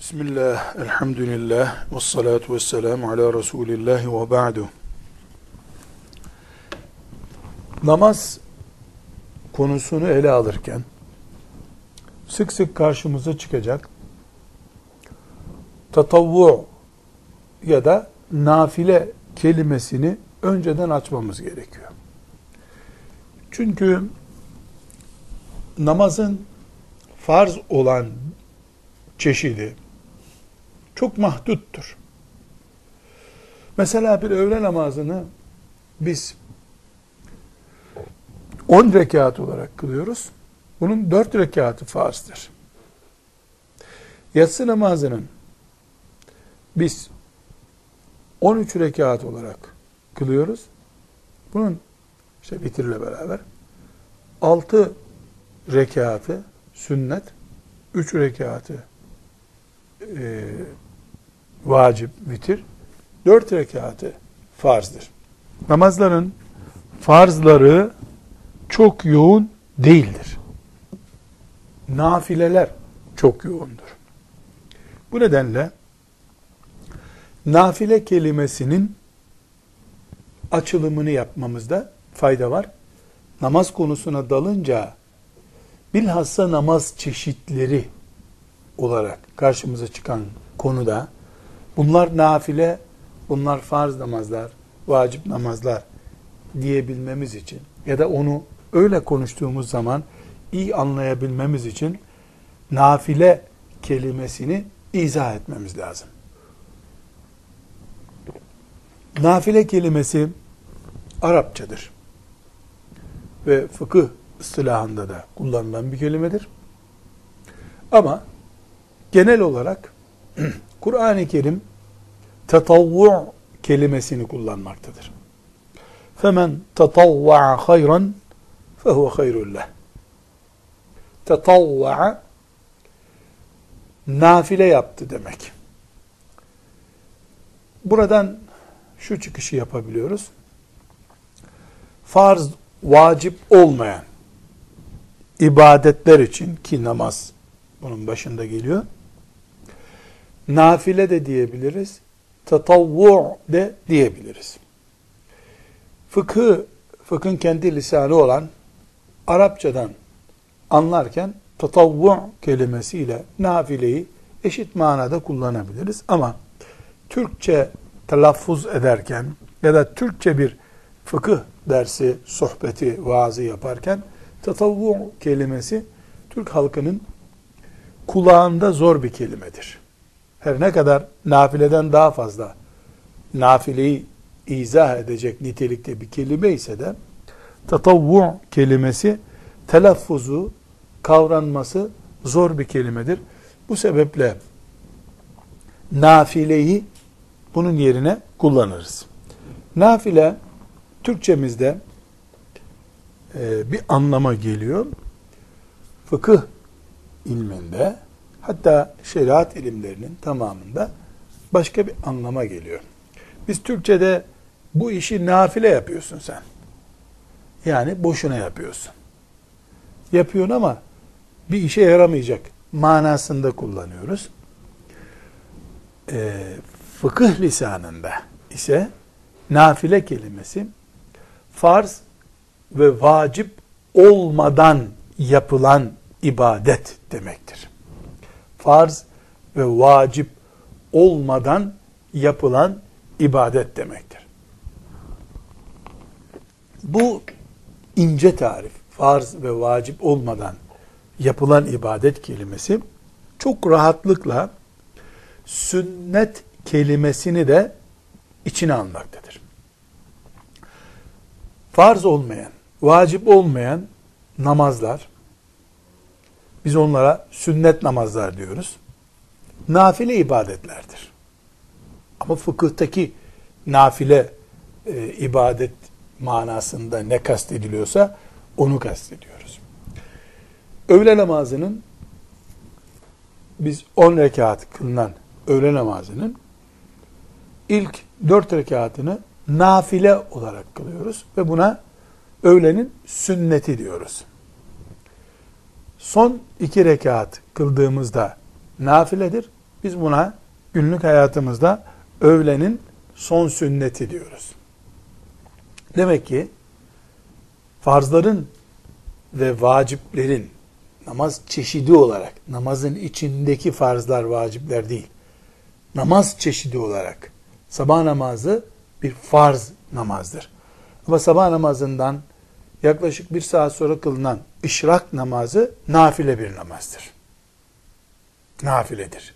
Bismillah, elhamdülillah, ve salatu ve selamu ala Resulillah ve ba'du. Namaz konusunu ele alırken sık sık karşımıza çıkacak tatavvu ya da nafile kelimesini önceden açmamız gerekiyor. Çünkü namazın farz olan çeşidi çok mahduttur. Mesela bir öğle namazını biz 10 rekat olarak kılıyoruz. Bunun 4 rekatı farzdır. Yatsı namazının biz 13 rekat olarak kılıyoruz. Bunun işte bitirle beraber 6 rekatı sünnet, 3 rekatı e, vacip vitir, dört rekatı farzdır. Namazların farzları çok yoğun değildir. Nafileler çok yoğundur. Bu nedenle nafile kelimesinin açılımını yapmamızda fayda var. Namaz konusuna dalınca bilhassa namaz çeşitleri olarak karşımıza çıkan konuda bunlar nafile, bunlar farz namazlar, vacip namazlar diyebilmemiz için ya da onu öyle konuştuğumuz zaman iyi anlayabilmemiz için nafile kelimesini izah etmemiz lazım. Nafile kelimesi Arapçadır. Ve fıkıh ıstılahında da kullanılan bir kelimedir. Ama genel olarak Kur'an-ı Kerim tetavvu kelimesini kullanmaktadır. Femen tetavva'a hayran fehuve hayrul leh. Tetavva'a nafile yaptı demek. Buradan şu çıkışı yapabiliyoruz. Farz, vacip olmayan ibadetler için ki namaz bunun başında geliyor. Nafile de diyebiliriz. Tatavvu de diyebiliriz. Fıkı, fıkhın kendi lisanı olan Arapçadan anlarken tatavvu kelimesiyle nafileyi eşit manada kullanabiliriz. Ama Türkçe telaffuz ederken ya da Türkçe bir fıkıh dersi, sohbeti, vaazı yaparken tatavvu kelimesi Türk halkının kulağında zor bir kelimedir. Her ne kadar nafileden daha fazla nafileyi izah edecek nitelikte bir kelime ise de tatavvu kelimesi telaffuzu, kavranması zor bir kelimedir. Bu sebeple nafileyi bunun yerine kullanırız. Nafile Türkçemizde e, bir anlama geliyor. Fıkıh ilminde hatta şeriat ilimlerinin tamamında başka bir anlama geliyor. Biz Türkçe'de bu işi nafile yapıyorsun sen. Yani boşuna yapıyorsun. Yapıyorsun ama bir işe yaramayacak manasında kullanıyoruz. E, fıkıh lisanında ise nafile kelimesi farz ve vacip olmadan yapılan ibadet demektir. Farz ve vacip olmadan yapılan ibadet demektir. Bu ince tarif, farz ve vacip olmadan yapılan ibadet kelimesi çok rahatlıkla sünnet kelimesini de içine almaktadır. Farz olmayan, vacip olmayan namazlar, biz onlara sünnet namazlar diyoruz. Nafile ibadetlerdir. Ama fıkıhtaki nafile e, ibadet manasında ne kastediliyorsa onu kastediyoruz. Öğle namazının biz 10 rekat kılınan öğle namazının ilk 4 rekatını nafile olarak kılıyoruz ve buna öğlenin sünneti diyoruz. Son iki rekat kıldığımızda nafiledir. Biz buna günlük hayatımızda öğlenin son sünneti diyoruz. Demek ki farzların ve vaciplerin namaz çeşidi olarak, namazın içindeki farzlar, vacipler değil, namaz çeşidi olarak sabah namazı bir farz namazdır. Ama sabah namazından yaklaşık bir saat sonra kılınan işrak namazı nafile bir namazdır. Nafiledir.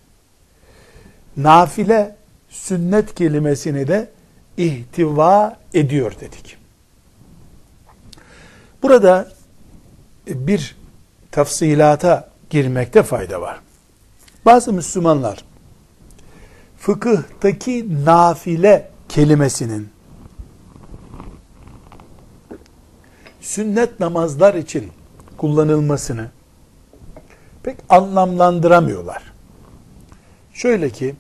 Nafile sünnet kelimesini de ihtiva ediyor dedik. Burada bir tafsilata girmekte fayda var. Bazı Müslümanlar fıkıhtaki nafile kelimesinin sünnet namazlar için kullanılmasını pek anlamlandıramıyorlar. Şöyle ki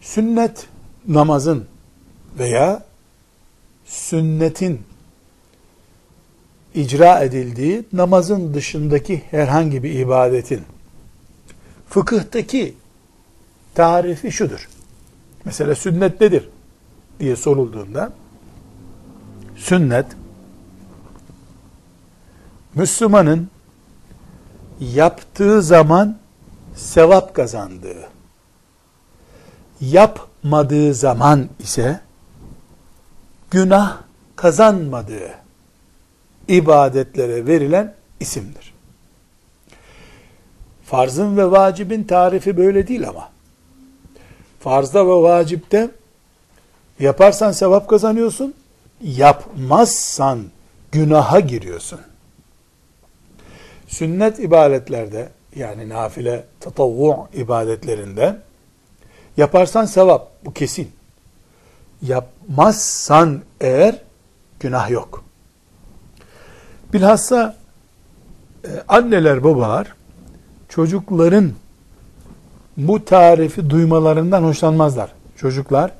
sünnet namazın veya sünnetin icra edildiği namazın dışındaki herhangi bir ibadetin fıkıhtaki tarifi şudur. Mesela sünnet nedir diye sorulduğunda sünnet Müslümanın yaptığı zaman sevap kazandığı, yapmadığı zaman ise günah kazanmadığı ibadetlere verilen isimdir. Farzın ve vacibin tarifi böyle değil ama. Farzda ve vacipte yaparsan sevap kazanıyorsun, yapmazsan günaha giriyorsun. Sünnet ibadetlerde yani nafile, tatavvu ibadetlerinde yaparsan sevap bu kesin. Yapmazsan eğer günah yok. Bilhassa e, anneler babalar çocukların bu tarifi duymalarından hoşlanmazlar. Çocuklar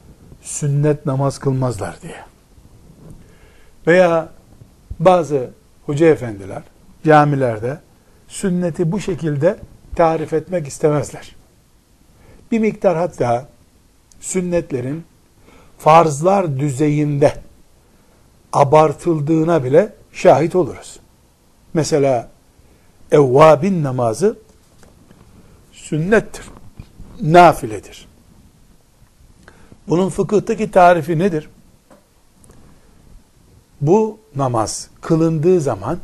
sünnet namaz kılmazlar diye. Veya bazı hoca efendiler camilerde sünneti bu şekilde tarif etmek istemezler. Bir miktar hatta sünnetlerin farzlar düzeyinde abartıldığına bile şahit oluruz. Mesela evvabin namazı sünnettir. Nafiledir. Bunun fıkıhtaki tarifi nedir? Bu namaz kılındığı zaman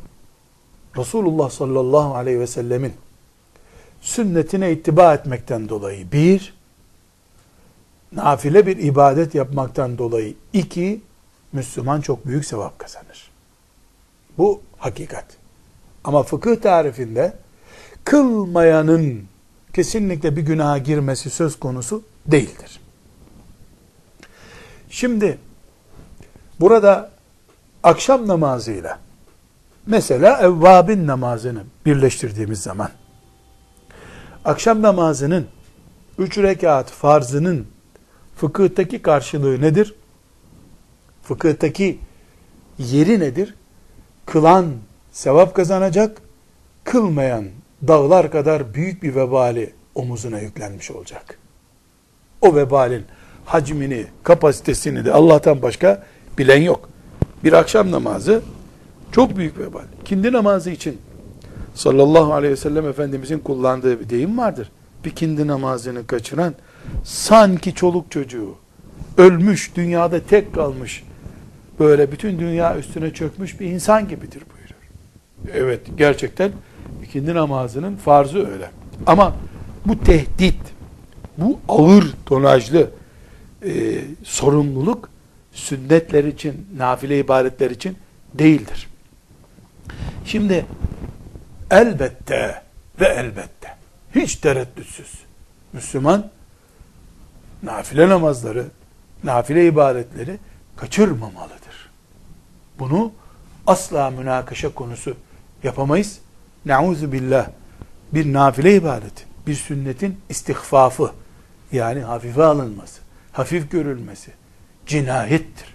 Resulullah sallallahu aleyhi ve sellemin sünnetine ittiba etmekten dolayı bir, nafile bir ibadet yapmaktan dolayı iki, Müslüman çok büyük sevap kazanır. Bu hakikat. Ama fıkıh tarifinde kılmayanın kesinlikle bir günaha girmesi söz konusu değildir. Şimdi burada akşam namazıyla mesela evvabin namazını birleştirdiğimiz zaman akşam namazının üç rekat farzının fıkıhtaki karşılığı nedir? Fıkıhtaki yeri nedir? Kılan sevap kazanacak, kılmayan dağlar kadar büyük bir vebali omuzuna yüklenmiş olacak. O vebalin hacmini, kapasitesini de Allah'tan başka bilen yok. Bir akşam namazı çok büyük vebal. Kindi namazı için sallallahu aleyhi ve sellem Efendimizin kullandığı bir deyim vardır. Bir kindi namazını kaçıran sanki çoluk çocuğu ölmüş, dünyada tek kalmış, böyle bütün dünya üstüne çökmüş bir insan gibidir buyurur. Evet, gerçekten ikindi namazının farzı öyle. Ama bu tehdit, bu ağır tonajlı e, sorumluluk sünnetler için, nafile ibadetler için değildir. Şimdi elbette ve elbette hiç tereddütsüz Müslüman nafile namazları, nafile ibadetleri kaçırmamalıdır. Bunu asla münakaşa konusu yapamayız. Nauzu billah bir nafile ibadet, bir sünnetin istihfafı yani hafife alınması, hafif görülmesi cinayettir.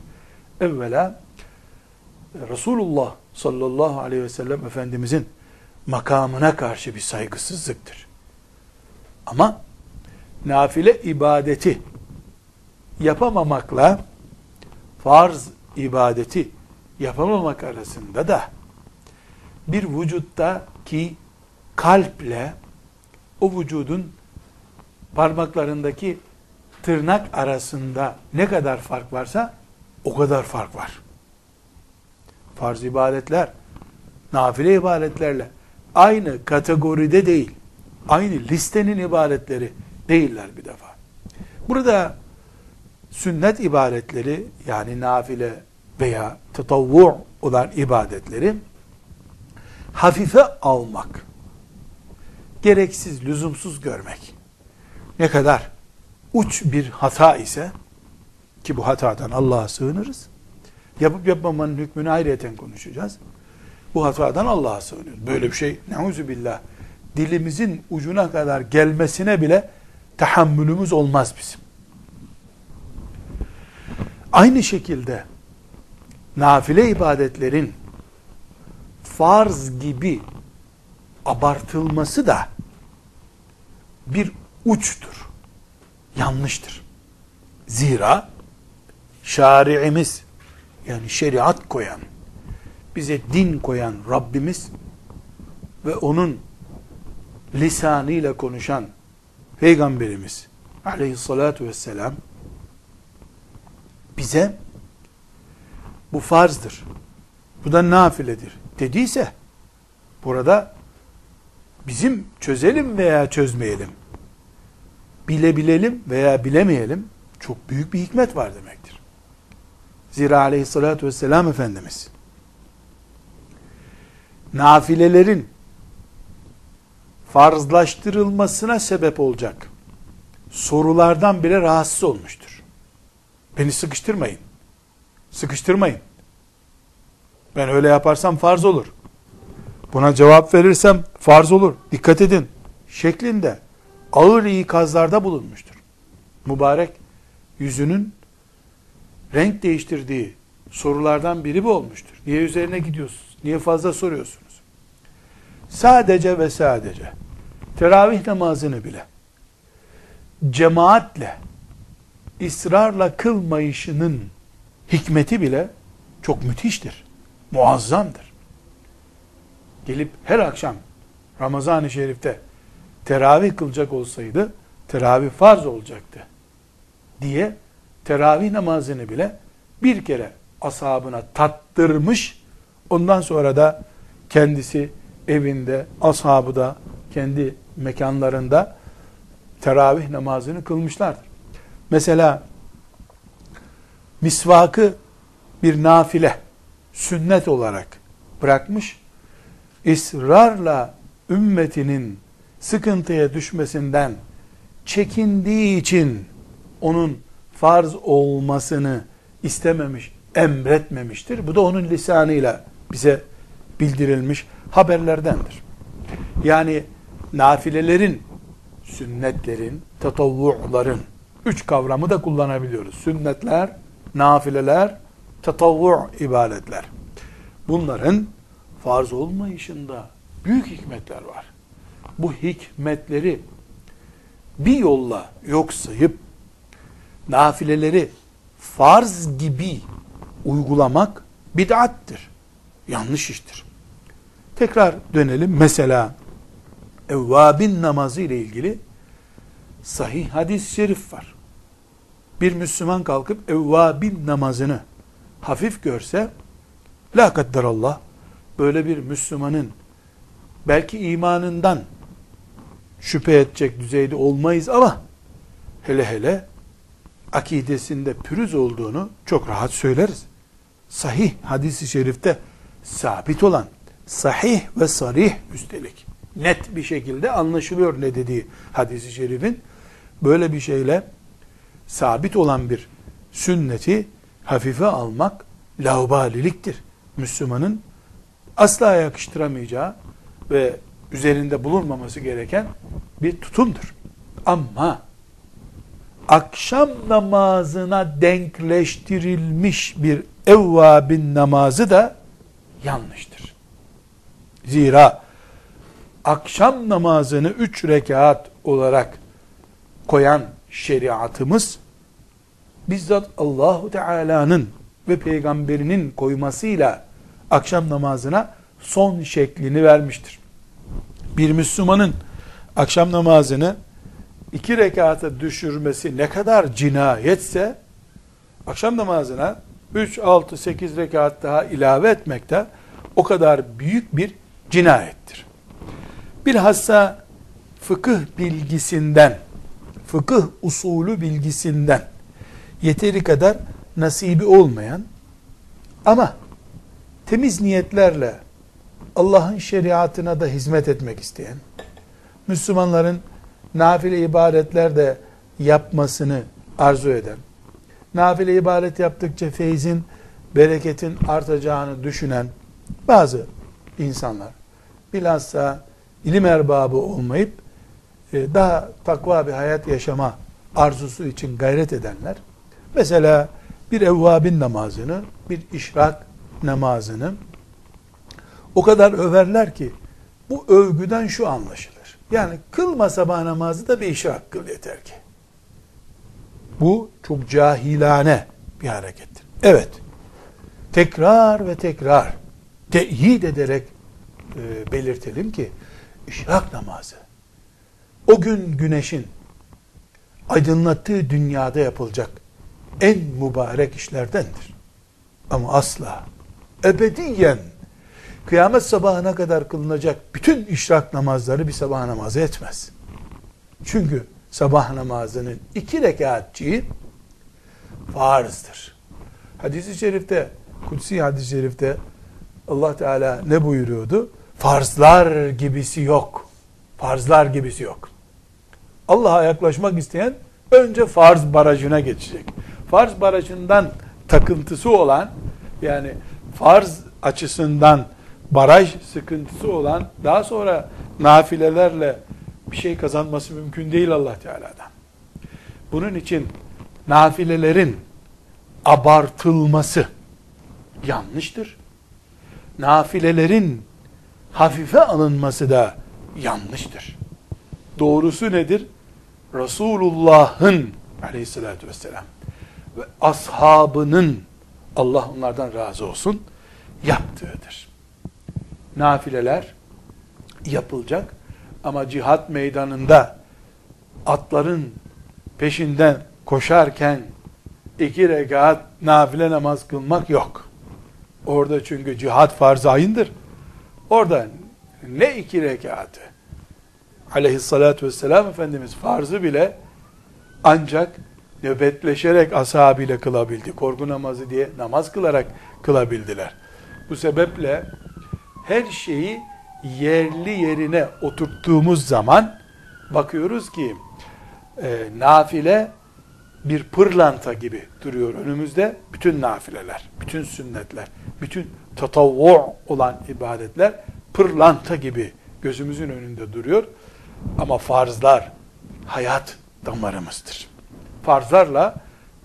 Evvela Resulullah sallallahu aleyhi ve sellem Efendimizin makamına karşı bir saygısızlıktır. Ama nafile ibadeti yapamamakla farz ibadeti yapamamak arasında da bir vücutta ki kalple o vücudun parmaklarındaki tırnak arasında ne kadar fark varsa o kadar fark var. Farz ibadetler nafile ibadetlerle aynı kategoride değil. Aynı listenin ibadetleri değiller bir defa. Burada sünnet ibadetleri yani nafile veya tetavvu olan ibadetleri hafife almak, gereksiz, lüzumsuz görmek ne kadar uç bir hata ise ki bu hatadan Allah'a sığınırız. Yapıp yapmamanın hükmünü ayrıyeten konuşacağız. Bu hatadan Allah'a sığınıyoruz. Böyle bir şey neuzu billah dilimizin ucuna kadar gelmesine bile tahammülümüz olmaz bizim. Aynı şekilde nafile ibadetlerin farz gibi abartılması da bir uçtur. Yanlıştır. Zira şari'imiz yani şeriat koyan, bize din koyan Rabbimiz ve onun lisanıyla konuşan Peygamberimiz aleyhissalatu vesselam bize bu farzdır. Bu da nafiledir dediyse burada bizim çözelim veya çözmeyelim bilebilelim veya bilemeyelim çok büyük bir hikmet var demektir. Zira aleyhissalatü vesselam Efendimiz nafilelerin farzlaştırılmasına sebep olacak sorulardan bile rahatsız olmuştur. Beni sıkıştırmayın. Sıkıştırmayın. Ben öyle yaparsam farz olur. Buna cevap verirsem farz olur. Dikkat edin. Şeklinde ağır ikazlarda bulunmuştur. Mübarek yüzünün renk değiştirdiği sorulardan biri bu olmuştur. Niye üzerine gidiyorsunuz? Niye fazla soruyorsunuz? Sadece ve sadece teravih namazını bile cemaatle ısrarla kılmayışının hikmeti bile çok müthiştir. Muazzamdır. Gelip her akşam Ramazan-ı Şerif'te teravih kılacak olsaydı teravih farz olacaktı diye teravih namazını bile bir kere ashabına tattırmış ondan sonra da kendisi evinde ashabı da kendi mekanlarında teravih namazını kılmışlardır. Mesela misvakı bir nafile, sünnet olarak bırakmış, ısrarla ümmetinin sıkıntıya düşmesinden çekindiği için onun farz olmasını istememiş, emretmemiştir. Bu da onun lisanıyla bize bildirilmiş haberlerdendir. Yani nafilelerin, sünnetlerin, tatavvu'ların üç kavramı da kullanabiliyoruz. Sünnetler, nafileler, tatavvu' ibadetler. Bunların farz olmayışında büyük hikmetler var bu hikmetleri bir yolla yok sayıp nafileleri farz gibi uygulamak bid'attir. Yanlış iştir. Tekrar dönelim. Mesela evvabin namazı ile ilgili sahih hadis-i şerif var. Bir Müslüman kalkıp evvabin namazını hafif görse la kadderallah böyle bir Müslümanın belki imanından şüphe edecek düzeyde olmayız ama hele hele akidesinde pürüz olduğunu çok rahat söyleriz. Sahih hadisi şerifte sabit olan, sahih ve sarih üstelik net bir şekilde anlaşılıyor ne dediği hadisi şerifin. Böyle bir şeyle sabit olan bir sünneti hafife almak laubaliliktir. Müslümanın asla yakıştıramayacağı ve üzerinde bulunmaması gereken bir tutumdur. Ama akşam namazına denkleştirilmiş bir evvabin namazı da yanlıştır. Zira akşam namazını üç rekat olarak koyan şeriatımız bizzat Allahu Teala'nın ve peygamberinin koymasıyla akşam namazına son şeklini vermiştir. Bir Müslümanın akşam namazını iki rekata düşürmesi ne kadar cinayetse akşam namazına 3, 6, 8 rekat daha ilave etmek de o kadar büyük bir cinayettir. Bilhassa fıkıh bilgisinden, fıkıh usulü bilgisinden yeteri kadar nasibi olmayan ama temiz niyetlerle Allah'ın şeriatına da hizmet etmek isteyen, Müslümanların nafile ibadetler de yapmasını arzu eden, nafile ibadet yaptıkça feyzin, bereketin artacağını düşünen bazı insanlar, bilhassa ilim erbabı olmayıp, e, daha takva bir hayat yaşama arzusu için gayret edenler, mesela bir evvabin namazını, bir işrak namazını o kadar överler ki, bu övgüden şu anlaşılır. Yani kılma sabah namazı da bir işrak kıl yeter ki. Bu çok cahilane bir harekettir. Evet, tekrar ve tekrar teyit ederek e, belirtelim ki, işrak namazı, o gün güneşin aydınlattığı dünyada yapılacak en mübarek işlerdendir. Ama asla, ebediyen, kıyamet sabahına kadar kılınacak bütün işrak namazları bir sabah namazı etmez. Çünkü sabah namazının iki rekatçiği farzdır. Hadis-i şerifte, kutsi hadis-i şerifte Allah Teala ne buyuruyordu? Farzlar gibisi yok. Farzlar gibisi yok. Allah'a yaklaşmak isteyen önce farz barajına geçecek. Farz barajından takıntısı olan yani farz açısından baraj sıkıntısı olan daha sonra nafilelerle bir şey kazanması mümkün değil Allah Teala'dan. Bunun için nafilelerin abartılması yanlıştır. Nafilelerin hafife alınması da yanlıştır. Doğrusu nedir? Resulullah'ın aleyhissalatü vesselam ve ashabının Allah onlardan razı olsun yaptığıdır. Nafileler yapılacak ama cihat meydanında atların peşinden koşarken iki rekat nafile namaz kılmak yok. Orada çünkü cihat farz ayındır. Orada ne iki rekatı? Aleyhissalatü vesselam Efendimiz farzı bile ancak nöbetleşerek ashabıyla kılabildi. Korku namazı diye namaz kılarak kılabildiler. Bu sebeple her şeyi yerli yerine oturttuğumuz zaman bakıyoruz ki e, nafile bir pırlanta gibi duruyor önümüzde. Bütün nafileler, bütün sünnetler, bütün tatavvu olan ibadetler pırlanta gibi gözümüzün önünde duruyor. Ama farzlar hayat damarımızdır. Farzlarla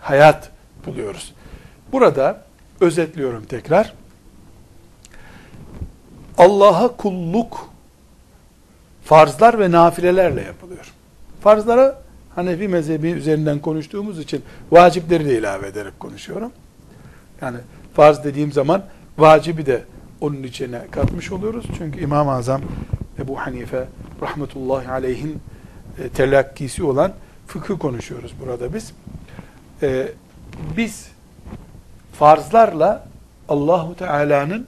hayat buluyoruz. Burada özetliyorum tekrar. Allah'a kulluk farzlar ve nafilelerle yapılıyor. Farzlara Hanefi mezhebi üzerinden konuştuğumuz için vacipleri de ilave ederek konuşuyorum. Yani farz dediğim zaman vacibi de onun içine katmış oluyoruz. Çünkü İmam-ı Azam Ebu Hanife rahmetullahi aleyhin e, telakkisi olan fıkıh konuşuyoruz burada biz. E, biz farzlarla Allahu Teala'nın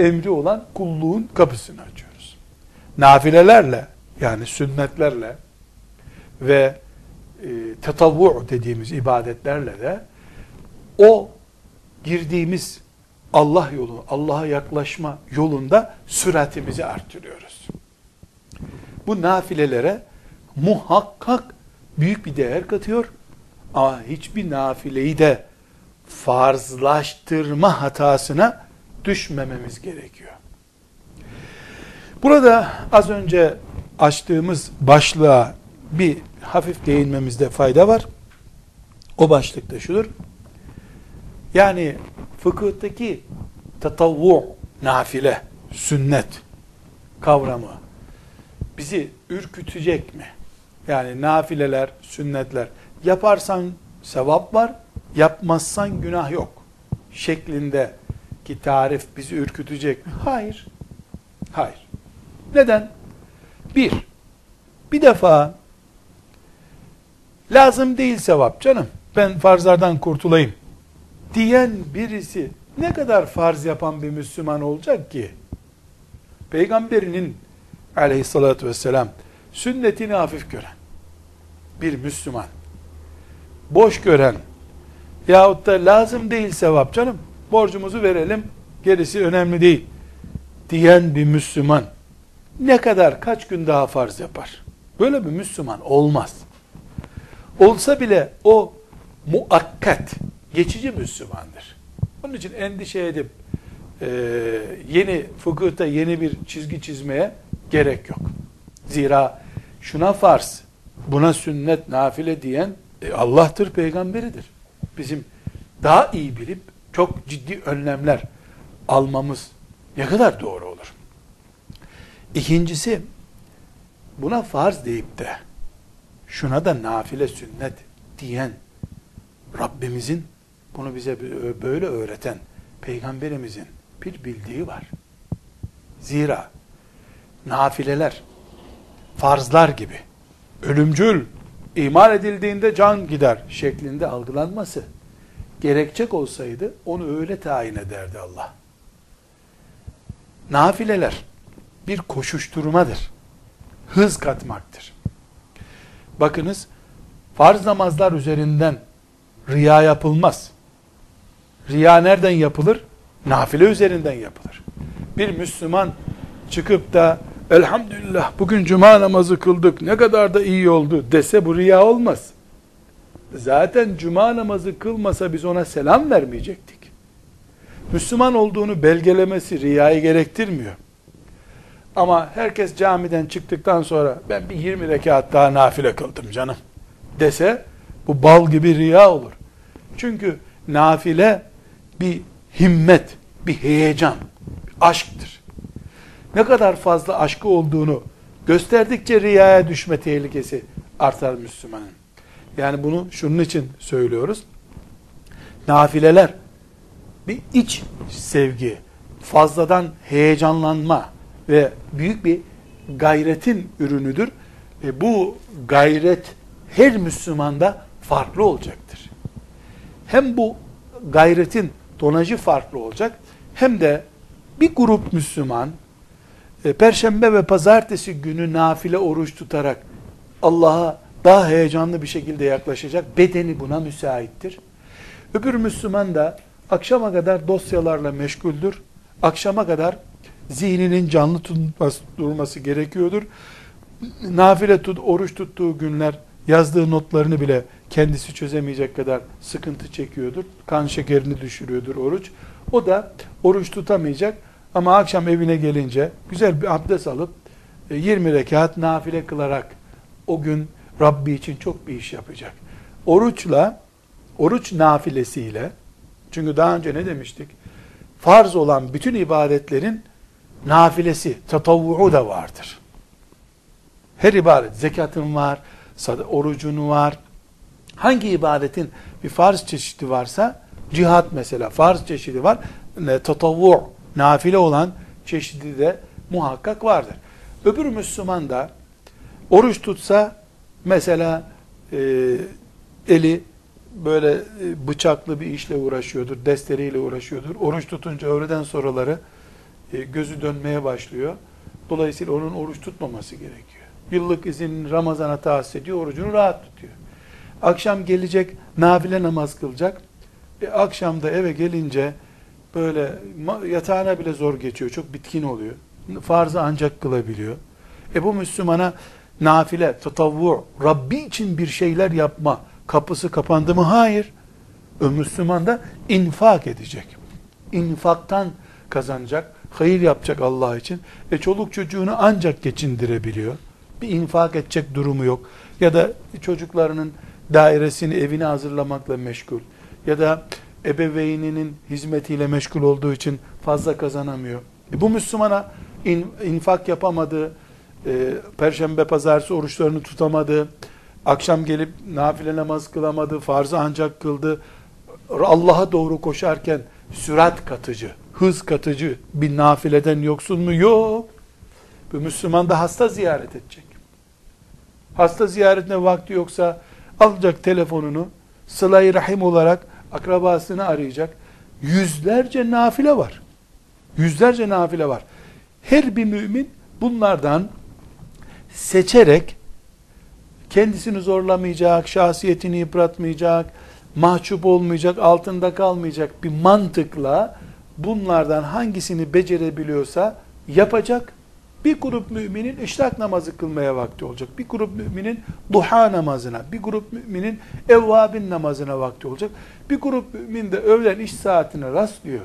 emri olan kulluğun kapısını açıyoruz. Nafilelerle yani sünnetlerle ve e, tetavvu dediğimiz ibadetlerle de o girdiğimiz Allah yolu, Allah'a yaklaşma yolunda süratimizi artırıyoruz. Bu nafilelere muhakkak büyük bir değer katıyor. Ama hiçbir nafileyi de farzlaştırma hatasına düşmememiz gerekiyor. Burada az önce açtığımız başlığa bir hafif değinmemizde fayda var. O başlık da şudur. Yani fıkıhtaki tatavvu, nafile, sünnet kavramı bizi ürkütecek mi? Yani nafileler, sünnetler yaparsan sevap var, yapmazsan günah yok şeklinde ki tarif bizi ürkütecek mi? Hayır. Hayır. Neden? Bir, bir defa lazım değil sevap canım. Ben farzlardan kurtulayım diyen birisi ne kadar farz yapan bir Müslüman olacak ki? Peygamberinin aleyhissalatü vesselam sünnetini hafif gören bir Müslüman, boş gören yahut da lazım değil sevap canım, borcumuzu verelim, gerisi önemli değil diyen bir Müslüman ne kadar kaç gün daha farz yapar? Böyle bir Müslüman olmaz. Olsa bile o muakkat, geçici Müslümandır. Onun için endişe edip e, yeni fıkıhta yeni bir çizgi çizmeye gerek yok. Zira şuna farz, buna sünnet, nafile diyen e, Allah'tır, peygamberidir. Bizim daha iyi bilip çok ciddi önlemler almamız ne kadar doğru olur. İkincisi, buna farz deyip de şuna da nafile sünnet diyen Rabbimizin bunu bize böyle öğreten peygamberimizin bir bildiği var. Zira nafileler farzlar gibi ölümcül iman edildiğinde can gider şeklinde algılanması gerekecek olsaydı onu öyle tayin ederdi Allah. Nafileler bir koşuşturmadır. Hız katmaktır. Bakınız farz namazlar üzerinden riya yapılmaz. Riya nereden yapılır? Nafile üzerinden yapılır. Bir Müslüman çıkıp da elhamdülillah bugün cuma namazı kıldık ne kadar da iyi oldu dese bu riya olmaz. Zaten cuma namazı kılmasa biz ona selam vermeyecektik. Müslüman olduğunu belgelemesi riyayı gerektirmiyor. Ama herkes camiden çıktıktan sonra ben bir 20 rekat daha nafile kıldım canım dese bu bal gibi riya olur. Çünkü nafile bir himmet, bir heyecan, bir aşktır. Ne kadar fazla aşkı olduğunu gösterdikçe riyaya düşme tehlikesi artar Müslümanın. Yani bunu şunun için söylüyoruz. Nafileler bir iç sevgi, fazladan heyecanlanma ve büyük bir gayretin ürünüdür. E bu gayret her Müslümanda farklı olacaktır. Hem bu gayretin tonajı farklı olacak hem de bir grup Müslüman e, Perşembe ve Pazartesi günü nafile oruç tutarak Allah'a daha heyecanlı bir şekilde yaklaşacak. Bedeni buna müsaittir. Öbür Müslüman da akşama kadar dosyalarla meşguldür. Akşama kadar zihninin canlı tutması, durması gerekiyordur. Nafile tut, oruç tuttuğu günler yazdığı notlarını bile kendisi çözemeyecek kadar sıkıntı çekiyordur. Kan şekerini düşürüyordur oruç. O da oruç tutamayacak ama akşam evine gelince güzel bir abdest alıp 20 e, rekat nafile kılarak o gün Rabbi için çok bir iş yapacak. Oruçla, oruç nafilesiyle, çünkü daha önce ne demiştik? Farz olan bütün ibadetlerin nafilesi, tatavvuğu da vardır. Her ibadet, zekatın var, orucun var. Hangi ibadetin bir farz çeşidi varsa, cihat mesela farz çeşidi var, tatavvu, nafile olan çeşidi de muhakkak vardır. Öbür Müslüman da oruç tutsa mesela e, eli böyle e, bıçaklı bir işle uğraşıyordur, desteriyle uğraşıyordur. Oruç tutunca öğleden sonraları e, gözü dönmeye başlıyor. Dolayısıyla onun oruç tutmaması gerekiyor. Yıllık izin Ramazan'a tahsis ediyor, orucunu rahat tutuyor. Akşam gelecek, nafile namaz kılacak. E, akşam da eve gelince böyle yatağına bile zor geçiyor, çok bitkin oluyor. Farzı ancak kılabiliyor. E bu Müslümana nafile, tatavvu, Rabbi için bir şeyler yapma kapısı kapandı mı? Hayır. O Müslüman da infak edecek. İnfaktan kazanacak, hayır yapacak Allah için. E çoluk çocuğunu ancak geçindirebiliyor. Bir infak edecek durumu yok. Ya da çocuklarının dairesini, evini hazırlamakla meşgul. Ya da ebeveyninin hizmetiyle meşgul olduğu için fazla kazanamıyor. E bu Müslümana in, infak yapamadığı e, perşembe pazartesi oruçlarını tutamadı, akşam gelip nafile namaz kılamadı, farzı ancak kıldı, Allah'a doğru koşarken sürat katıcı, hız katıcı bir nafileden yoksun mu? Yok. Bu Müslüman da hasta ziyaret edecek. Hasta ziyaretine vakti yoksa alacak telefonunu, sıla rahim olarak akrabasını arayacak. Yüzlerce nafile var. Yüzlerce nafile var. Her bir mümin bunlardan seçerek kendisini zorlamayacak, şahsiyetini yıpratmayacak, mahcup olmayacak, altında kalmayacak bir mantıkla bunlardan hangisini becerebiliyorsa yapacak. Bir grup müminin işrak namazı kılmaya vakti olacak. Bir grup müminin duha namazına, bir grup müminin evvabin namazına vakti olacak. Bir grup mümin de öğlen iş saatine rastlıyor.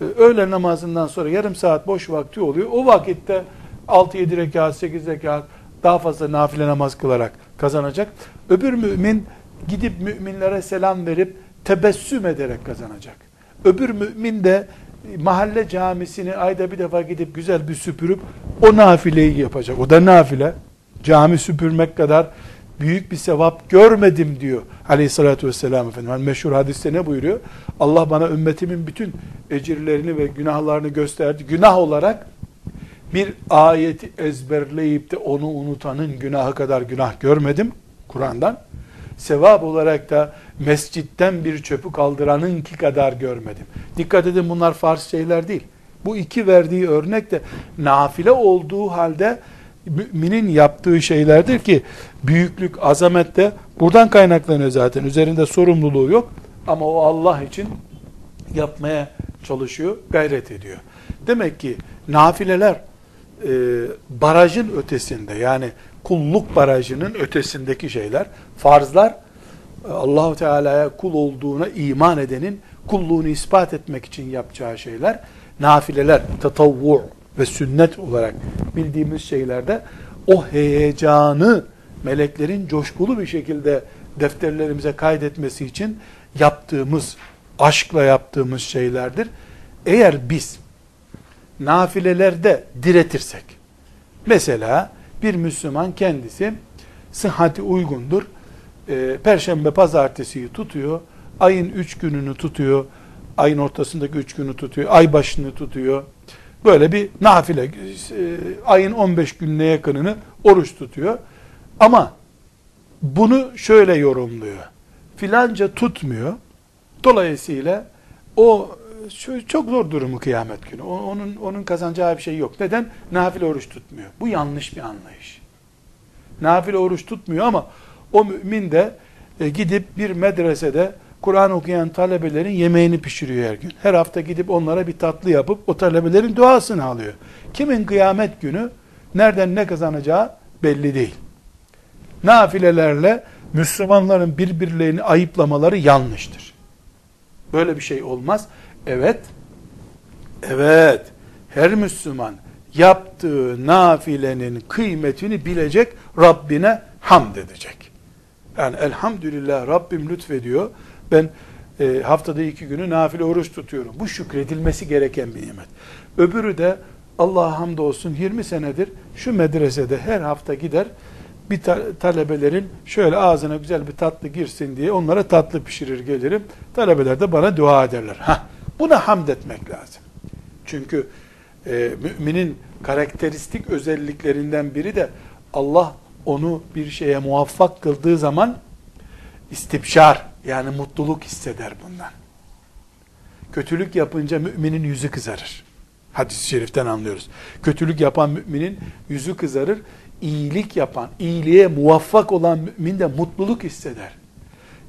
Ee, öğle namazından sonra yarım saat boş vakti oluyor. O vakitte 6-7 rekat, 8 rekat daha fazla nafile namaz kılarak kazanacak. Öbür mümin gidip müminlere selam verip tebessüm ederek kazanacak. Öbür mümin de mahalle camisini ayda bir defa gidip güzel bir süpürüp o nafileyi yapacak. O da nafile. Cami süpürmek kadar büyük bir sevap görmedim diyor aleyhissalatü vesselam efendim. Yani meşhur hadiste ne buyuruyor? Allah bana ümmetimin bütün ecirlerini ve günahlarını gösterdi. Günah olarak bir ayeti ezberleyip de onu unutanın günahı kadar günah görmedim Kur'an'dan. Sevap olarak da mescitten bir çöpü kaldıranın ki kadar görmedim. Dikkat edin bunlar farz şeyler değil. Bu iki verdiği örnek de nafile olduğu halde müminin yaptığı şeylerdir ki büyüklük, azamet de buradan kaynaklanıyor zaten. Üzerinde sorumluluğu yok ama o Allah için yapmaya çalışıyor, gayret ediyor. Demek ki nafileler e, barajın ötesinde yani kulluk barajının ötesindeki şeyler, farzlar Allahu Teala'ya kul olduğuna iman edenin kulluğunu ispat etmek için yapacağı şeyler, nafileler, tatavvu ve sünnet olarak bildiğimiz şeylerde o heyecanı meleklerin coşkulu bir şekilde defterlerimize kaydetmesi için yaptığımız, aşkla yaptığımız şeylerdir. Eğer biz nafilelerde diretirsek, mesela bir Müslüman kendisi sıhhati uygundur, e, Perşembe pazartesiyi tutuyor, ayın üç gününü tutuyor, ayın ortasındaki üç günü tutuyor, ay başını tutuyor, böyle bir nafile, e, ayın 15 gününe yakınını oruç tutuyor, ama bunu şöyle yorumluyor, filanca tutmuyor, dolayısıyla o çok zor durumu kıyamet günü. Onun onun kazanacağı bir şey yok. Neden? Nafile oruç tutmuyor. Bu yanlış bir anlayış. Nafile oruç tutmuyor ama o mümin de e, gidip bir medresede Kur'an okuyan talebelerin yemeğini pişiriyor her gün. Her hafta gidip onlara bir tatlı yapıp o talebelerin duasını alıyor. Kimin kıyamet günü nereden ne kazanacağı belli değil. Nafilelerle Müslümanların birbirlerini ayıplamaları yanlıştır. Böyle bir şey olmaz. Evet, evet, her Müslüman yaptığı nafilenin kıymetini bilecek, Rabbine hamd edecek. Yani elhamdülillah Rabbim lütfediyor. Ben e, haftada iki günü nafile oruç tutuyorum. Bu şükredilmesi gereken bir nimet. Öbürü de Allah'a hamdolsun 20 senedir şu medresede her hafta gider bir ta talebelerin şöyle ağzına güzel bir tatlı girsin diye onlara tatlı pişirir gelirim. Talebeler de bana dua ederler. Hah, buna hamd etmek lazım. Çünkü e, müminin karakteristik özelliklerinden biri de Allah onu bir şeye muvaffak kıldığı zaman istibşar yani mutluluk hisseder bundan. Kötülük yapınca müminin yüzü kızarır. Hadis-i şeriften anlıyoruz. Kötülük yapan müminin yüzü kızarır. İyilik yapan, iyiliğe muvaffak olan mümin de mutluluk hisseder.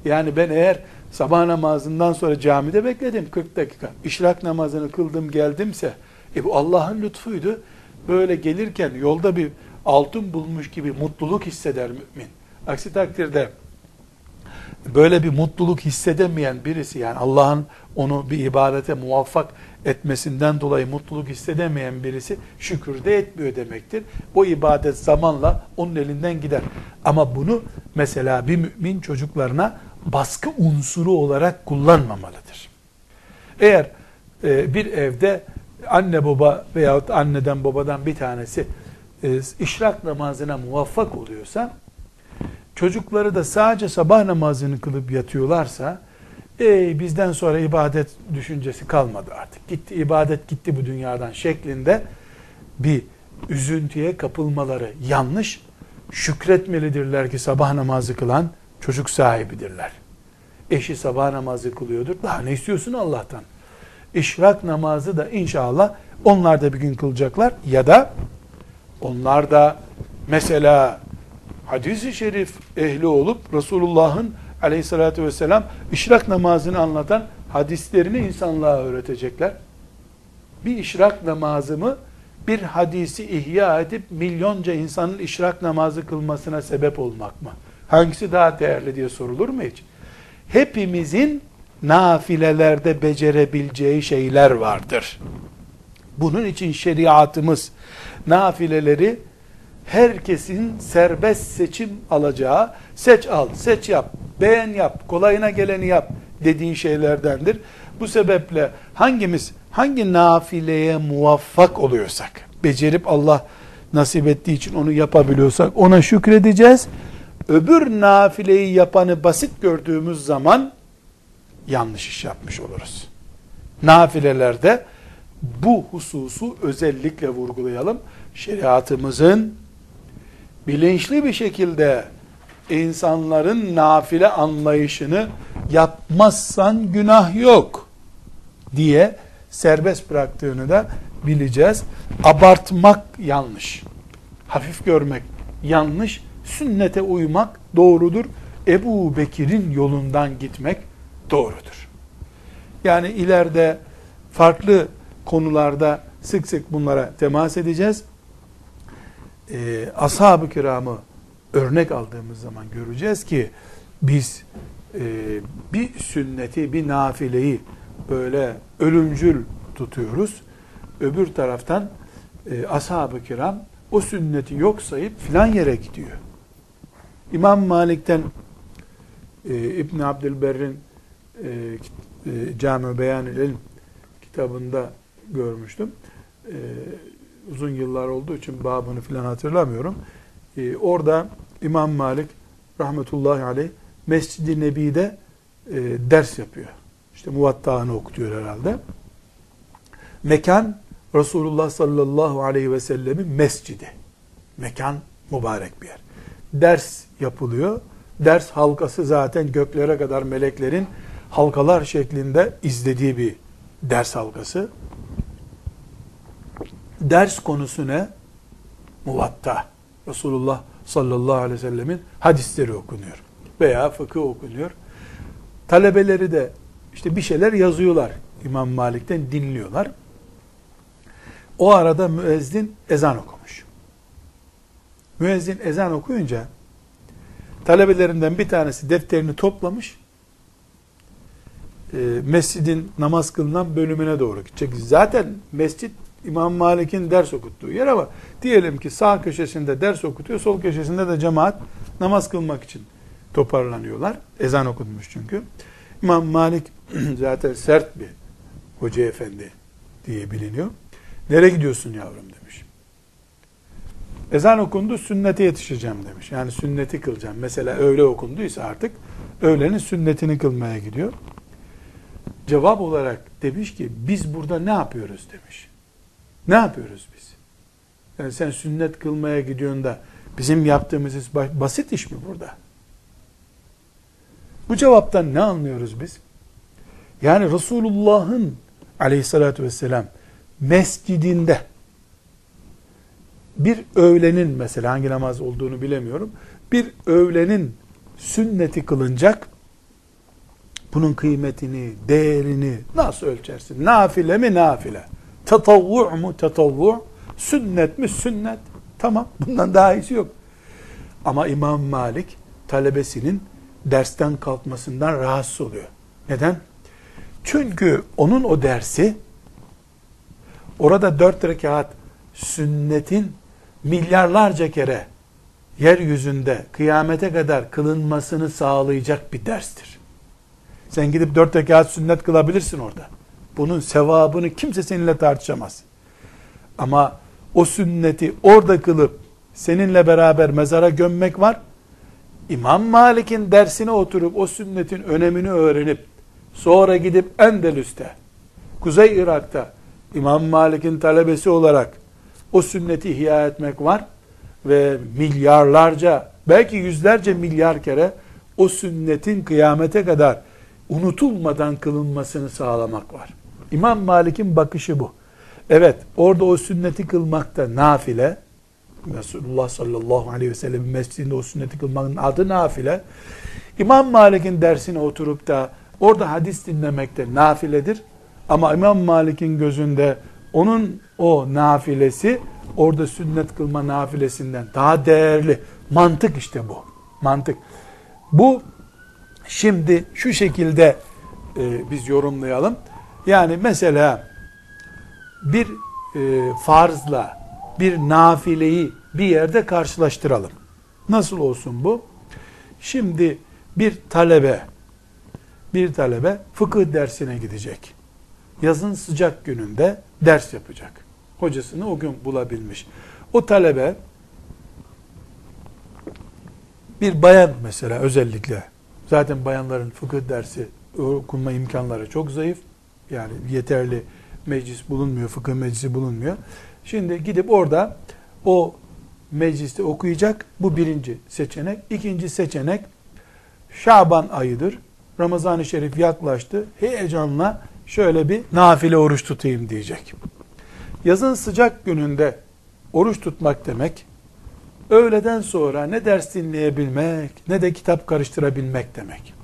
Yani ben eğer sabah namazından sonra camide bekledim 40 dakika. İşrak namazını kıldım geldimse, e bu Allah'ın lütfuydu. Böyle gelirken yolda bir altın bulmuş gibi mutluluk hisseder mümin. Aksi takdirde böyle bir mutluluk hissedemeyen birisi yani Allah'ın onu bir ibadete muvaffak etmesinden dolayı mutluluk hissedemeyen birisi şükür de etmiyor demektir. Bu ibadet zamanla onun elinden gider. Ama bunu mesela bir mümin çocuklarına baskı unsuru olarak kullanmamalıdır. Eğer e, bir evde anne baba veyahut anneden babadan bir tanesi e, işrak namazına muvaffak oluyorsa, çocukları da sadece sabah namazını kılıp yatıyorlarsa, Ey bizden sonra ibadet düşüncesi kalmadı artık. Gitti ibadet gitti bu dünyadan şeklinde bir üzüntüye kapılmaları yanlış. Şükretmelidirler ki sabah namazı kılan çocuk sahibidirler. Eşi sabah namazı kılıyordur. Daha ne istiyorsun Allah'tan? İşrak namazı da inşallah onlar da bir gün kılacaklar ya da onlar da mesela hadis-i şerif ehli olup Resulullah'ın aleyhissalatü vesselam işrak namazını anlatan hadislerini insanlığa öğretecekler. Bir işrak namazımı bir hadisi ihya edip milyonca insanın işrak namazı kılmasına sebep olmak mı? Hangisi daha değerli diye sorulur mu hiç? Hepimizin nafilelerde becerebileceği şeyler vardır. Bunun için şeriatımız nafileleri herkesin serbest seçim alacağı, seç al, seç yap, beğen yap, kolayına geleni yap dediği şeylerdendir. Bu sebeple hangimiz hangi nafileye muvaffak oluyorsak, becerip Allah nasip ettiği için onu yapabiliyorsak ona şükredeceğiz. Öbür nafileyi yapanı basit gördüğümüz zaman yanlış iş yapmış oluruz. Nafilelerde bu hususu özellikle vurgulayalım. Şeriatımızın bilinçli bir şekilde insanların nafile anlayışını yapmazsan günah yok diye serbest bıraktığını da bileceğiz. Abartmak yanlış. Hafif görmek yanlış. Sünnete uymak doğrudur. Ebu Bekir'in yolundan gitmek doğrudur. Yani ileride farklı konularda sık sık bunlara temas edeceğiz. Ee, ashab-ı kiramı örnek aldığımız zaman göreceğiz ki biz e, bir sünneti, bir nafileyi böyle ölümcül tutuyoruz. Öbür taraftan e, ashab-ı kiram o sünneti yok sayıp filan yere gidiyor. İmam Malik'ten e, İbn Abdülberr'in e, e, Cami Beyan İlim kitabında görmüştüm. E, uzun yıllar olduğu için babını filan hatırlamıyorum. E, orada İmam Malik rahmetullahi aleyh Mescid-i Nebi'de e, ders yapıyor. İşte muvattağını okutuyor herhalde. Mekan Resulullah sallallahu aleyhi ve sellemin mescidi. Mekan mübarek bir yer. Ders yapılıyor. Ders halkası zaten göklere kadar meleklerin halkalar şeklinde izlediği bir ders halkası. Ders konusu ne? Muvatta. Resulullah sallallahu aleyhi ve sellemin hadisleri okunuyor. Veya fıkıh okunuyor. Talebeleri de işte bir şeyler yazıyorlar. İmam Malik'ten dinliyorlar. O arada müezzin ezan okumuş. Müezzin ezan okuyunca talebelerinden bir tanesi defterini toplamış. E, mescidin namaz kılınan bölümüne doğru gidecek. Zaten mescit İmam Malik'in ders okuttuğu yer ama diyelim ki sağ köşesinde ders okutuyor, sol köşesinde de cemaat namaz kılmak için toparlanıyorlar. Ezan okunmuş çünkü. İmam Malik zaten sert bir hoca efendi diye biliniyor. Nereye gidiyorsun yavrum demiş. Ezan okundu sünnete yetişeceğim demiş. Yani sünneti kılacağım. Mesela öğle okunduysa artık öğlenin sünnetini kılmaya gidiyor. Cevap olarak demiş ki biz burada ne yapıyoruz demiş. Ne yapıyoruz biz? Yani sen sünnet kılmaya gidiyorsun da bizim yaptığımız iş basit iş mi burada? Bu cevaptan ne anlıyoruz biz? Yani Resulullah'ın aleyhissalatü vesselam mescidinde bir öğlenin mesela hangi namaz olduğunu bilemiyorum. Bir öğlenin sünneti kılınacak. Bunun kıymetini, değerini nasıl ölçersin? Nafile mi nafile? Tetavvu mu tetavvu? Sünnet mi sünnet? Tamam bundan daha iyisi yok. Ama İmam Malik talebesinin dersten kalkmasından rahatsız oluyor. Neden? Çünkü onun o dersi orada dört rekat sünnetin milyarlarca kere yeryüzünde kıyamete kadar kılınmasını sağlayacak bir derstir. Sen gidip dört rekat sünnet kılabilirsin orada. Bunun sevabını kimse seninle tartışamaz. Ama o sünneti orada kılıp seninle beraber mezara gömmek var. İmam Malik'in dersine oturup o sünnetin önemini öğrenip sonra gidip Endelüs'te, Kuzey Irak'ta İmam Malik'in talebesi olarak o sünneti ihya etmek var ve milyarlarca belki yüzlerce milyar kere o sünnetin kıyamete kadar unutulmadan kılınmasını sağlamak var. İmam Malik'in bakışı bu. Evet, orada o sünneti kılmakta nafile, Resulullah sallallahu aleyhi ve sellem mescidinde o sünneti kılmanın adı nafile. İmam Malik'in dersine oturup da orada hadis dinlemekte nafiledir. Ama İmam Malik'in gözünde onun o nafilesi orada sünnet kılma nafilesinden daha değerli. Mantık işte bu. Mantık. Bu şimdi şu şekilde e, biz yorumlayalım. Yani mesela bir e, farzla bir nafileyi bir yerde karşılaştıralım. Nasıl olsun bu? Şimdi bir talebe bir talebe fıkıh dersine gidecek. Yazın sıcak gününde ders yapacak. Hocasını o gün bulabilmiş. O talebe bir bayan mesela özellikle zaten bayanların fıkıh dersi okunma imkanları çok zayıf. Yani yeterli meclis bulunmuyor, fıkıh meclisi bulunmuyor. Şimdi gidip orada o mecliste okuyacak. Bu birinci seçenek. İkinci seçenek Şaban ayıdır. Ramazan-ı Şerif yaklaştı. Heyecanla şöyle bir nafile oruç tutayım diyecek. Yazın sıcak gününde oruç tutmak demek, öğleden sonra ne ders dinleyebilmek, ne de kitap karıştırabilmek demek.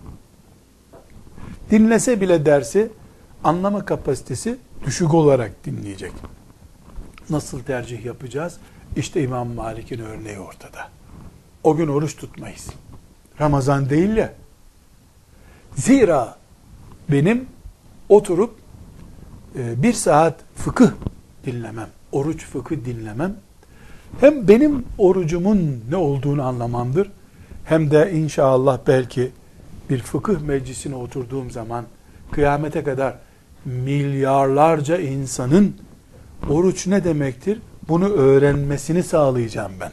Dinlese bile dersi, anlama kapasitesi düşük olarak dinleyecek. Nasıl tercih yapacağız? İşte İmam Malik'in örneği ortada. O gün oruç tutmayız. Ramazan değil ya. Zira benim oturup e, bir saat fıkıh dinlemem, oruç fıkıh dinlemem, hem benim orucumun ne olduğunu anlamamdır, hem de inşallah belki bir fıkıh meclisine oturduğum zaman kıyamete kadar milyarlarca insanın oruç ne demektir? Bunu öğrenmesini sağlayacağım ben.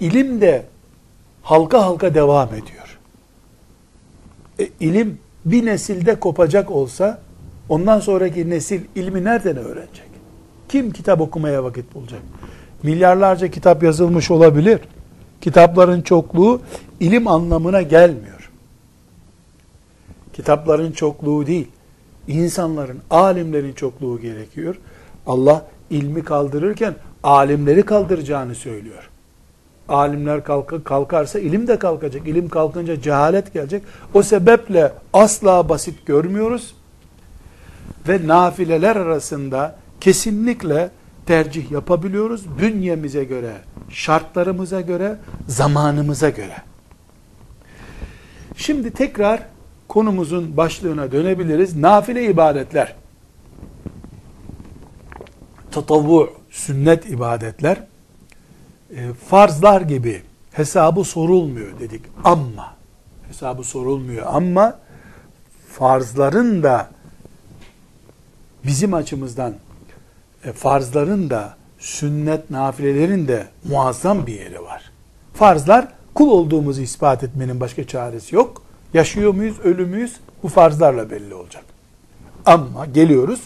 İlim de halka halka devam ediyor. E, ilim bir nesilde kopacak olsa ondan sonraki nesil ilmi nereden öğrenecek? Kim kitap okumaya vakit bulacak? Milyarlarca kitap yazılmış olabilir. Kitapların çokluğu ilim anlamına gelmiyor. Kitapların çokluğu değil, insanların, alimlerin çokluğu gerekiyor. Allah ilmi kaldırırken alimleri kaldıracağını söylüyor. Alimler kalk kalkarsa ilim de kalkacak. İlim kalkınca cehalet gelecek. O sebeple asla basit görmüyoruz. Ve nafileler arasında kesinlikle tercih yapabiliyoruz. Bünyemize göre, şartlarımıza göre, zamanımıza göre. Şimdi tekrar konumuzun başlığına dönebiliriz. Nafile ibadetler. Tatavvu, sünnet ibadetler e, farzlar gibi hesabı sorulmuyor dedik. Ama hesabı sorulmuyor ama farzların da bizim açımızdan farzların da sünnet nafilelerin de muazzam bir yeri var. Farzlar kul olduğumuzu ispat etmenin başka çaresi yok. Yaşıyor muyuz, ölü müyüz? Bu farzlarla belli olacak. Ama geliyoruz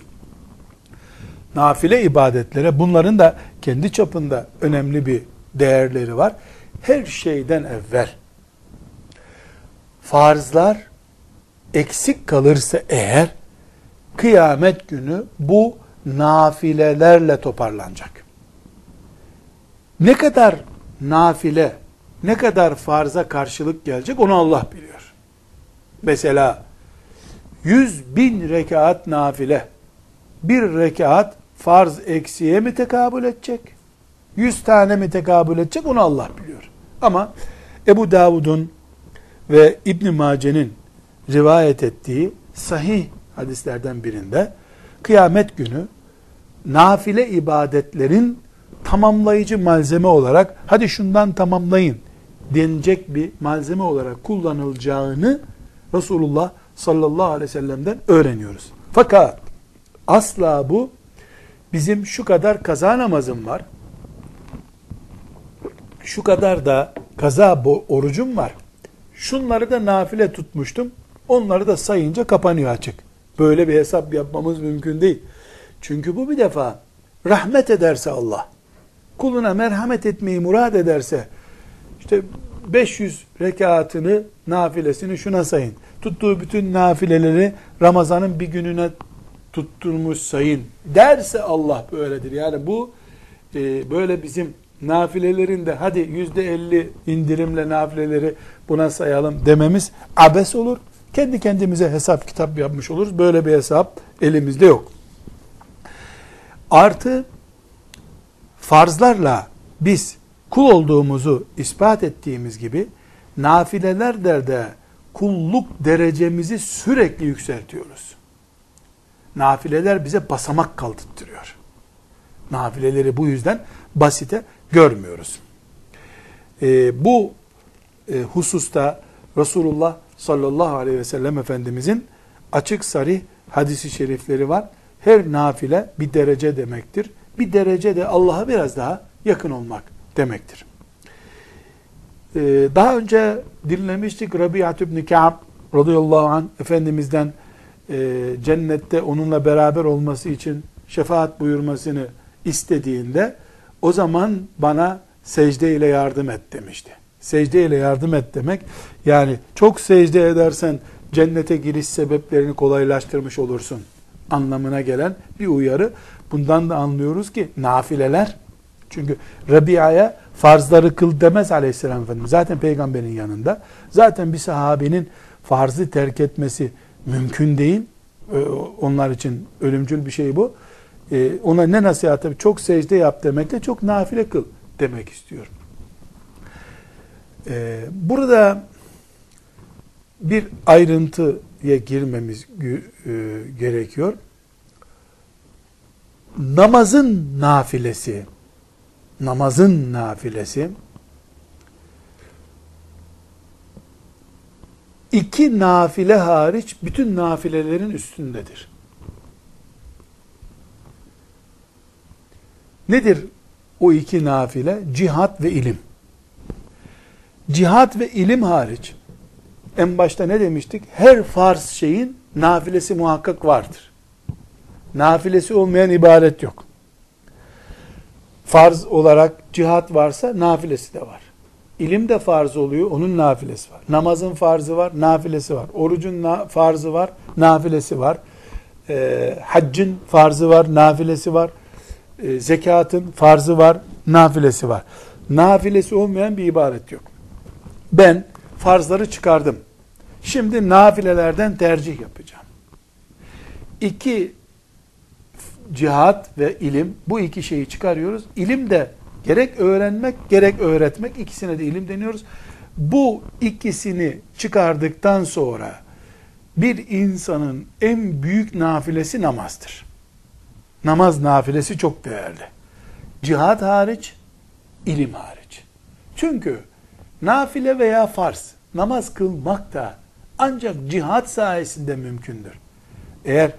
nafile ibadetlere bunların da kendi çapında önemli bir değerleri var. Her şeyden evvel farzlar eksik kalırsa eğer kıyamet günü bu nafilelerle toparlanacak. Ne kadar nafile, ne kadar farza karşılık gelecek onu Allah biliyor. Mesela 100 bin rekat nafile, bir rekat farz eksiye mi tekabül edecek? 100 tane mi tekabül edecek? Onu Allah biliyor. Ama Ebu Davud'un ve İbn Mace'nin rivayet ettiği sahih hadislerden birinde kıyamet günü nafile ibadetlerin tamamlayıcı malzeme olarak hadi şundan tamamlayın denecek bir malzeme olarak kullanılacağını Resulullah sallallahu aleyhi ve sellem'den öğreniyoruz. Fakat asla bu bizim şu kadar kaza namazım var, şu kadar da kaza orucum var. Şunları da nafile tutmuştum. Onları da sayınca kapanıyor açık. Böyle bir hesap yapmamız mümkün değil. Çünkü bu bir defa rahmet ederse Allah, kuluna merhamet etmeyi murad ederse, işte 500 rekatını, nafilesini şuna sayın. Tuttuğu bütün nafileleri Ramazan'ın bir gününe tutturmuş sayın derse Allah böyledir. Yani bu e, böyle bizim nafilelerinde hadi yüzde elli indirimle nafileleri buna sayalım dememiz abes olur. Kendi kendimize hesap kitap yapmış oluruz. Böyle bir hesap elimizde yok. Artı farzlarla biz kul olduğumuzu ispat ettiğimiz gibi nafileler de kulluk derecemizi sürekli yükseltiyoruz. Nafileler bize basamak kaldırtıyor. Nafileleri bu yüzden basite görmüyoruz. Ee, bu e, hususta Resulullah sallallahu aleyhi ve sellem Efendimizin açık sarı hadisi şerifleri var. Her nafile bir derece demektir. Bir derece de Allah'a biraz daha yakın olmak demektir. Ee, daha önce dinlemiştik Rabiat ibn Ka'b radıyallahu anh Efendimiz'den e, cennette onunla beraber olması için şefaat buyurmasını istediğinde o zaman bana secde ile yardım et demişti. Secde ile yardım et demek yani çok secde edersen cennete giriş sebeplerini kolaylaştırmış olursun anlamına gelen bir uyarı. Bundan da anlıyoruz ki nafileler çünkü Rabia'ya farzları kıl demez aleyhisselam efendimiz. Zaten peygamberin yanında. Zaten bir sahabenin farzı terk etmesi mümkün değil. Ee, onlar için ölümcül bir şey bu. Ee, ona ne nasihat tabii çok secde yap demekle çok nafile kıl demek istiyor. Ee, burada bir ayrıntıya girmemiz e, gerekiyor. Namazın nafilesi, namazın nafilesi, iki nafile hariç bütün nafilelerin üstündedir. Nedir o iki nafile? Cihat ve ilim. Cihat ve ilim hariç en başta ne demiştik? Her farz şeyin nafilesi muhakkak vardır. Nafilesi olmayan ibadet yok. Farz olarak cihat varsa nafilesi de var. İlim de farz oluyor, onun nafilesi var. Namazın farzı var, nafilesi var. Orucun na farzı var, nafilesi var. E, haccın farzı var, nafilesi var. E, zekatın farzı var, nafilesi var. Nafilesi olmayan bir ibaret yok. Ben farzları çıkardım. Şimdi nafilelerden tercih yapacağım. İki cihat ve ilim bu iki şeyi çıkarıyoruz. İlim de gerek öğrenmek gerek öğretmek ikisine de ilim deniyoruz. Bu ikisini çıkardıktan sonra bir insanın en büyük nafilesi namazdır. Namaz nafilesi çok değerli. Cihat hariç, ilim hariç. Çünkü nafile veya farz, namaz kılmak da ancak cihat sayesinde mümkündür. Eğer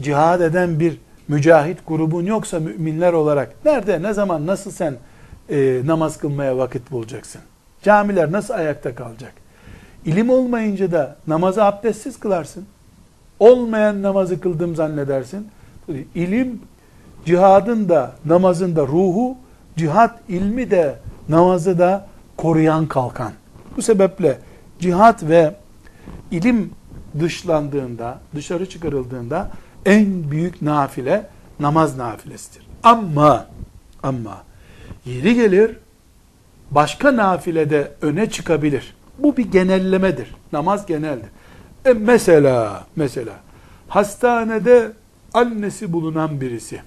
cihad eden bir mücahit grubun yoksa müminler olarak nerede, ne zaman, nasıl sen e, namaz kılmaya vakit bulacaksın? Camiler nasıl ayakta kalacak? İlim olmayınca da namazı abdestsiz kılarsın. Olmayan namazı kıldım zannedersin. İlim cihadın da namazın da ruhu, cihat ilmi de namazı da koruyan kalkan. Bu sebeple cihat ve ilim dışlandığında, dışarı çıkarıldığında en büyük nafile namaz nafilesidir. Ama ama yeri gelir başka nafilede öne çıkabilir. Bu bir genellemedir. Namaz geneldir. E mesela mesela hastanede annesi bulunan birisi,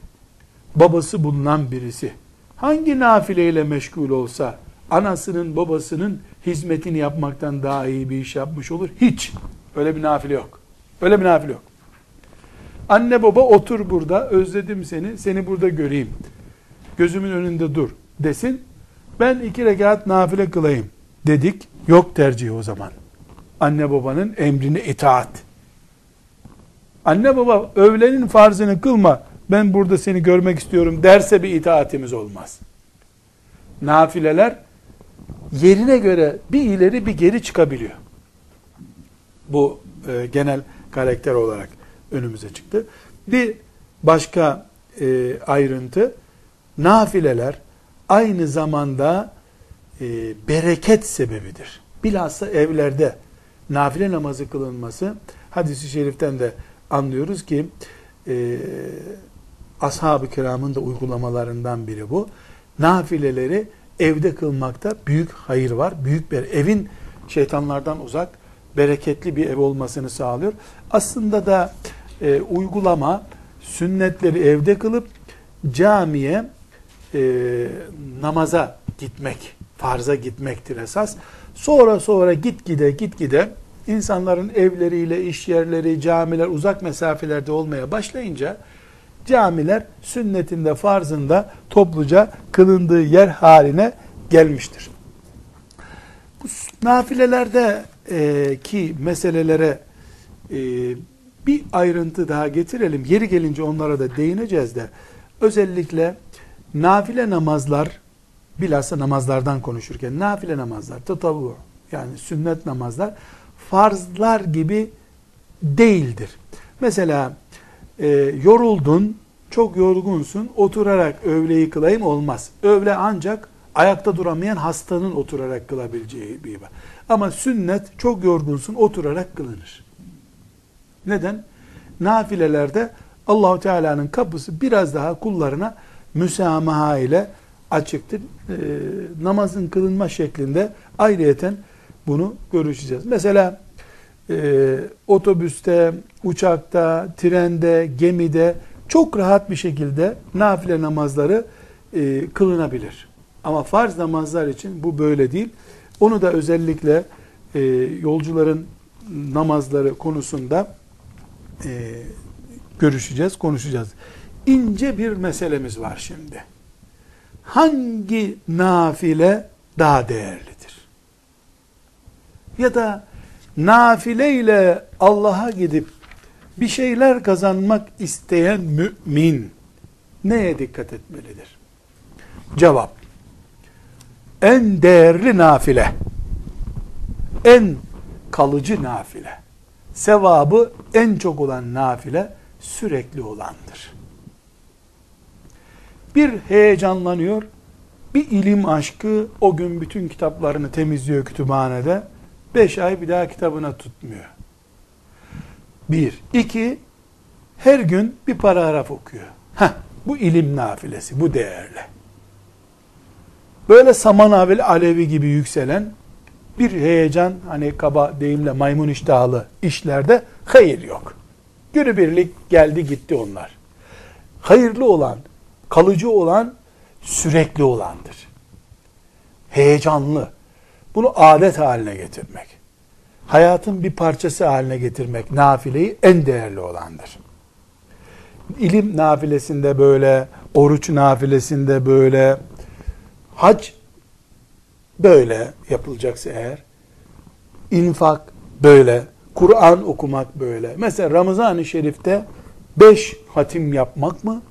babası bulunan birisi hangi nafileyle meşgul olsa anasının babasının hizmetini yapmaktan daha iyi bir iş yapmış olur. Hiç. Öyle bir nafile yok. Öyle bir nafile yok. Anne baba otur burada, özledim seni, seni burada göreyim. Gözümün önünde dur desin. Ben iki rekat nafile kılayım dedik. Yok tercih o zaman. Anne babanın emrine itaat. Anne baba öğlenin farzını kılma, ben burada seni görmek istiyorum derse bir itaatimiz olmaz. Nafileler yerine göre bir ileri bir geri çıkabiliyor. Bu e, genel karakter olarak önümüze çıktı. Bir başka e, ayrıntı, nafileler aynı zamanda e, bereket sebebidir. Bilhassa evlerde nafile namazı kılınması, hadisi şeriften de anlıyoruz ki, e, ashab-ı kiramın da uygulamalarından biri bu. Nafileleri evde kılmakta büyük hayır var. Büyük bir evin şeytanlardan uzak, bereketli bir ev olmasını sağlıyor. Aslında da e, uygulama sünnetleri evde kılıp camiye e, namaza gitmek, farza gitmektir esas. Sonra sonra git gide git gide insanların evleriyle iş yerleri, camiler uzak mesafelerde olmaya başlayınca camiler sünnetinde, farzında topluca kılındığı yer haline gelmiştir. Bu nafilelerde e, ki meselelere e, bir ayrıntı daha getirelim. Yeri gelince onlara da değineceğiz de. Özellikle nafile namazlar, bilhassa namazlardan konuşurken, nafile namazlar, tatavu, yani sünnet namazlar, farzlar gibi değildir. Mesela e, yoruldun, çok yorgunsun, oturarak öğleyi kılayım olmaz. Öğle ancak ayakta duramayan hastanın oturarak kılabileceği bir ibadet. Ama sünnet çok yorgunsun, oturarak kılınır. Neden? Nafilelerde Allahu Teala'nın kapısı biraz daha kullarına müsamaha ile açıktır. E, namazın kılınma şeklinde ayrıyeten bunu görüşeceğiz. Mesela e, otobüste, uçakta, trende, gemide çok rahat bir şekilde nafile namazları e, kılınabilir. Ama farz namazlar için bu böyle değil. Onu da özellikle e, yolcuların namazları konusunda e, görüşeceğiz, konuşacağız. İnce bir meselemiz var şimdi. Hangi nafile daha değerlidir? Ya da nafile ile Allah'a gidip bir şeyler kazanmak isteyen mümin neye dikkat etmelidir? Cevap. En değerli nafile, en kalıcı nafile, sevabı en çok olan nafile sürekli olandır. Bir heyecanlanıyor, bir ilim aşkı o gün bütün kitaplarını temizliyor kütüphanede, beş ay bir daha kitabına tutmuyor. Bir. iki her gün bir paragraf okuyor. Heh, bu ilim nafilesi, bu değerli. Böyle saman alevi, gibi yükselen bir heyecan, hani kaba deyimle maymun iştahlı işlerde hayır yok. Günübirlik geldi gitti onlar. Hayırlı olan, kalıcı olan, sürekli olandır. Heyecanlı. Bunu adet haline getirmek. Hayatın bir parçası haline getirmek nafileyi en değerli olandır. İlim nafilesinde böyle, oruç nafilesinde böyle, hac böyle yapılacaksa eğer, infak böyle, Kur'an okumak böyle. Mesela Ramazan-ı Şerif'te beş hatim yapmak mı?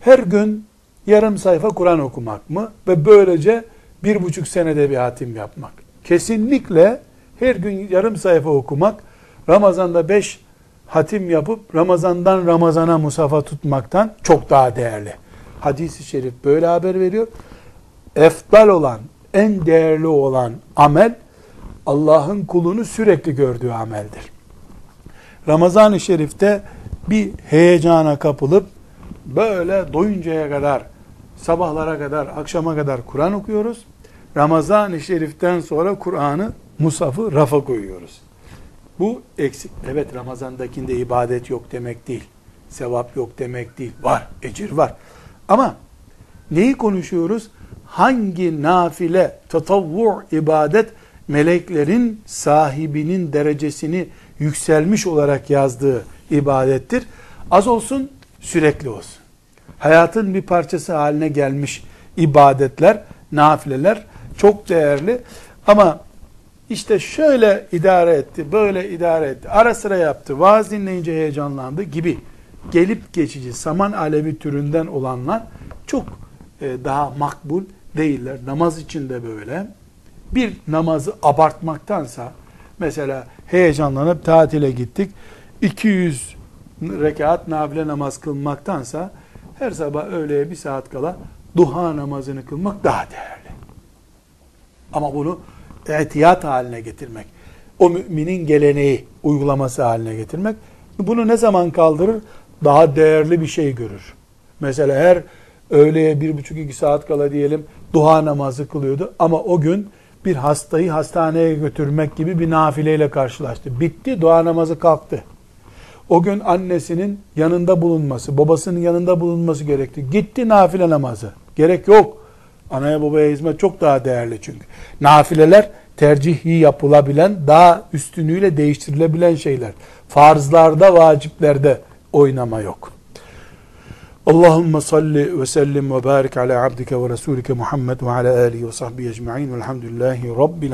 Her gün yarım sayfa Kur'an okumak mı? Ve böylece bir buçuk senede bir hatim yapmak. Kesinlikle her gün yarım sayfa okumak, Ramazan'da beş hatim yapıp Ramazan'dan Ramazan'a musafa tutmaktan çok daha değerli. Hadis-i şerif böyle haber veriyor. Efdal olan, en değerli olan amel, Allah'ın kulunu sürekli gördüğü ameldir. Ramazan-ı Şerif'te bir heyecana kapılıp böyle doyuncaya kadar, sabahlara kadar, akşama kadar Kur'an okuyoruz. Ramazan-ı Şerif'ten sonra Kur'an'ı, Musaf'ı rafa koyuyoruz. Bu eksik. Evet Ramazan'dakinde ibadet yok demek değil. Sevap yok demek değil. Var, ecir var. Ama neyi konuşuyoruz? Hangi nafile, tatavvu ibadet meleklerin sahibinin derecesini yükselmiş olarak yazdığı ibadettir. Az olsun, sürekli olsun. Hayatın bir parçası haline gelmiş ibadetler, nafileler çok değerli. Ama işte şöyle idare etti, böyle idare etti, ara sıra yaptı, vaaz dinleyince heyecanlandı gibi gelip geçici saman alevi türünden olanlar çok e, daha makbul değiller. Namaz için de böyle, bir namazı abartmaktansa mesela heyecanlanıp tatile gittik 200 rekat nafile namaz kılmaktansa her sabah öğleye bir saat kala duha namazını kılmak daha değerli. Ama bunu etiyat haline getirmek, o müminin geleneği uygulaması haline getirmek, bunu ne zaman kaldırır? Daha değerli bir şey görür. Mesela her öğleye bir buçuk iki saat kala diyelim duha namazı kılıyordu ama o gün bir hastayı hastaneye götürmek gibi bir nafileyle karşılaştı. Bitti dua namazı kalktı. O gün annesinin yanında bulunması, babasının yanında bulunması gerekti. Gitti nafile namazı. Gerek yok. Anaya babaya hizmet çok daha değerli çünkü. Nafileler tercihi yapılabilen, daha üstünüyle değiştirilebilen şeyler. Farzlarda, vaciplerde oynama yok. Allahümme salli ve sellim ve barik ala abdike ve resulike Muhammed ve ala alihi ve sahbihi ecma'in velhamdülillahi rabbil